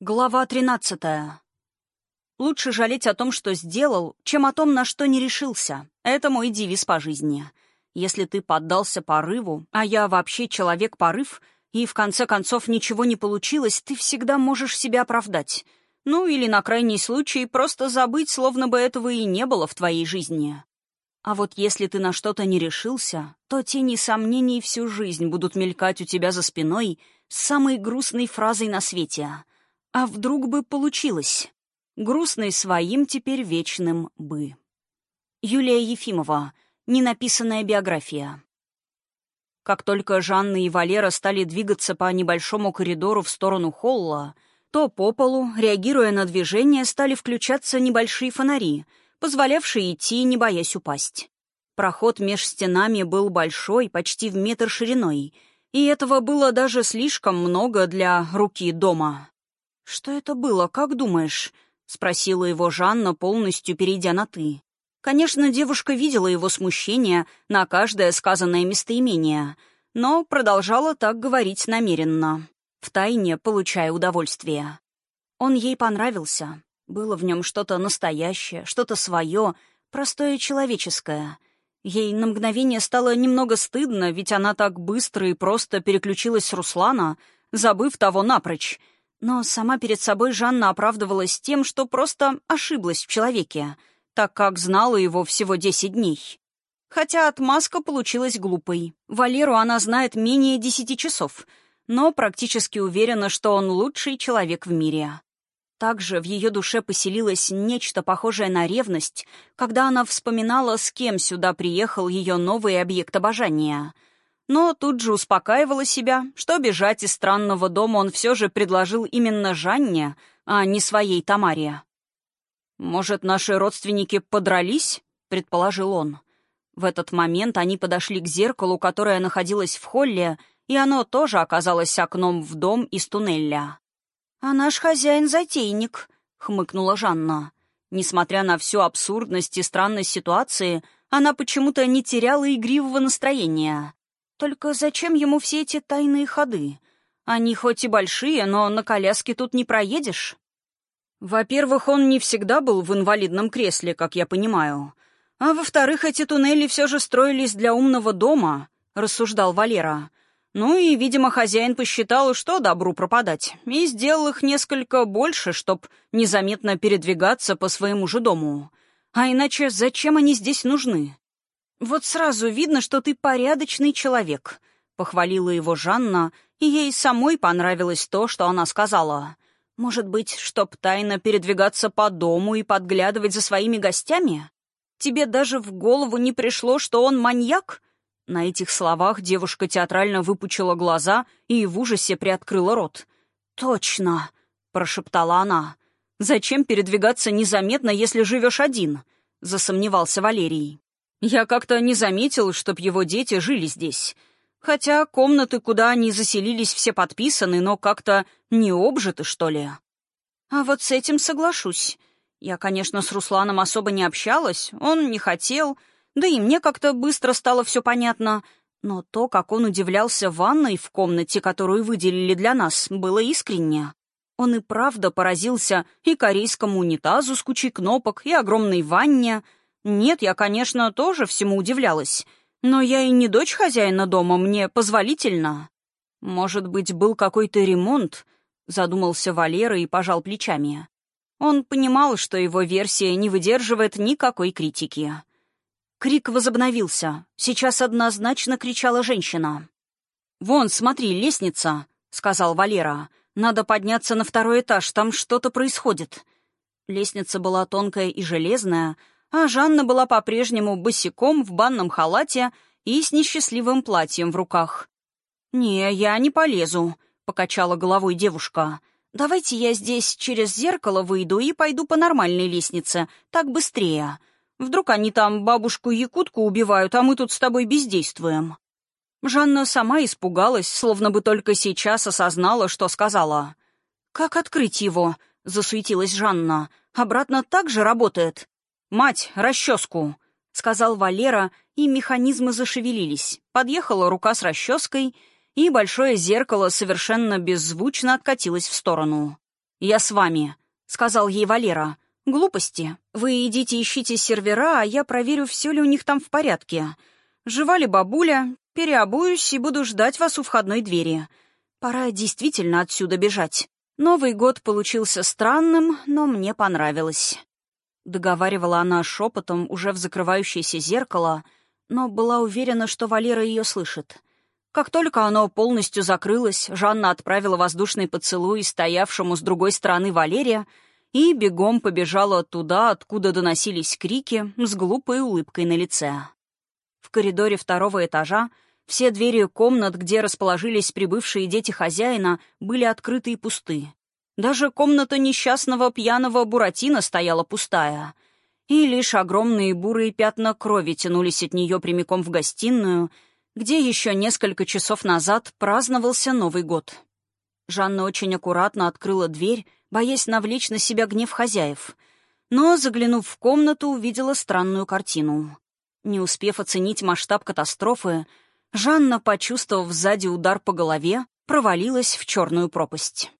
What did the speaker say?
Глава тринадцатая. Лучше жалеть о том, что сделал, чем о том, на что не решился. Это мой девиз по жизни. Если ты поддался порыву, а я вообще человек-порыв, и в конце концов ничего не получилось, ты всегда можешь себя оправдать. Ну или на крайний случай просто забыть, словно бы этого и не было в твоей жизни. А вот если ты на что-то не решился, то тени сомнений всю жизнь будут мелькать у тебя за спиной с самой грустной фразой на свете — а вдруг бы получилось? Грустный своим теперь вечным «бы». Юлия Ефимова. Ненаписанная биография. Как только Жанна и Валера стали двигаться по небольшому коридору в сторону холла, то по полу, реагируя на движение, стали включаться небольшие фонари, позволявшие идти, не боясь упасть. Проход меж стенами был большой, почти в метр шириной, и этого было даже слишком много для руки дома. «Что это было, как думаешь?» — спросила его Жанна, полностью перейдя на «ты». Конечно, девушка видела его смущение на каждое сказанное местоимение, но продолжала так говорить намеренно, втайне получая удовольствие. Он ей понравился. Было в нем что-то настоящее, что-то свое, простое человеческое. Ей на мгновение стало немного стыдно, ведь она так быстро и просто переключилась с Руслана, забыв того напрочь, но сама перед собой Жанна оправдывалась тем, что просто ошиблась в человеке, так как знала его всего десять дней. Хотя отмазка получилась глупой. Валеру она знает менее десяти часов, но практически уверена, что он лучший человек в мире. Также в ее душе поселилось нечто похожее на ревность, когда она вспоминала, с кем сюда приехал ее новый объект обожания — но тут же успокаивала себя, что бежать из странного дома он все же предложил именно Жанне, а не своей Тамаре. «Может, наши родственники подрались?» — предположил он. В этот момент они подошли к зеркалу, которое находилось в холле, и оно тоже оказалось окном в дом из туннеля. «А наш хозяин — затейник», — хмыкнула Жанна. Несмотря на всю абсурдность и странность ситуации, она почему-то не теряла игривого настроения. Только зачем ему все эти тайные ходы? Они хоть и большие, но на коляске тут не проедешь. Во-первых, он не всегда был в инвалидном кресле, как я понимаю. А во-вторых, эти туннели все же строились для умного дома, рассуждал Валера. Ну и, видимо, хозяин посчитал, что добру пропадать, и сделал их несколько больше, чтоб незаметно передвигаться по своему же дому. А иначе зачем они здесь нужны? «Вот сразу видно, что ты порядочный человек», — похвалила его Жанна, и ей самой понравилось то, что она сказала. «Может быть, чтоб тайно передвигаться по дому и подглядывать за своими гостями? Тебе даже в голову не пришло, что он маньяк?» На этих словах девушка театрально выпучила глаза и в ужасе приоткрыла рот. «Точно», — прошептала она. «Зачем передвигаться незаметно, если живешь один?» — засомневался Валерий. Я как-то не заметил, чтоб его дети жили здесь. Хотя комнаты, куда они заселились, все подписаны, но как-то не обжиты, что ли. А вот с этим соглашусь. Я, конечно, с Русланом особо не общалась, он не хотел, да и мне как-то быстро стало все понятно. Но то, как он удивлялся ванной в комнате, которую выделили для нас, было искренне. Он и правда поразился и корейскому унитазу с кучей кнопок, и огромной ванне — нет, я, конечно, тоже всему удивлялась. Но я и не дочь хозяина дома, мне позволительно. Может быть, был какой-то ремонт? Задумался Валера и пожал плечами. Он понимал, что его версия не выдерживает никакой критики. Крик возобновился. Сейчас однозначно кричала женщина. «Вон, смотри, лестница», — сказал Валера. «Надо подняться на второй этаж, там что-то происходит». Лестница была тонкая и железная, а Жанна была по-прежнему босиком в банном халате и с несчастливым платьем в руках. «Не, я не полезу», — покачала головой девушка. «Давайте я здесь через зеркало выйду и пойду по нормальной лестнице, так быстрее. Вдруг они там бабушку-якутку убивают, а мы тут с тобой бездействуем». Жанна сама испугалась, словно бы только сейчас осознала, что сказала. «Как открыть его?» — засуетилась Жанна. «Обратно так же работает?» «Мать, расческу!» — сказал Валера, и механизмы зашевелились. Подъехала рука с расческой, и большое зеркало совершенно беззвучно откатилось в сторону. «Я с вами», — сказал ей Валера. «Глупости. Вы идите ищите сервера, а я проверю, все ли у них там в порядке. Жива ли бабуля? Переобуюсь и буду ждать вас у входной двери. Пора действительно отсюда бежать. Новый год получился странным, но мне понравилось». Договаривала она шепотом уже в закрывающееся зеркало, но была уверена, что Валера ее слышит. Как только оно полностью закрылось, Жанна отправила воздушный поцелуй стоявшему с другой стороны Валерия и бегом побежала туда, откуда доносились крики, с глупой улыбкой на лице. В коридоре второго этажа все двери комнат, где расположились прибывшие дети хозяина, были открыты и пусты. Даже комната несчастного пьяного Буратино стояла пустая. И лишь огромные бурые пятна крови тянулись от нее прямиком в гостиную — где еще несколько часов назад праздновался Новый год. Жанна очень аккуратно открыла дверь, боясь навлечь на себя гнев хозяев. Но, заглянув в комнату, увидела странную картину. Не успев оценить масштаб катастрофы, Жанна, почувствовав сзади удар по голове, провалилась в черную пропасть.